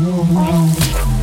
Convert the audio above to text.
Oh, oh, oh.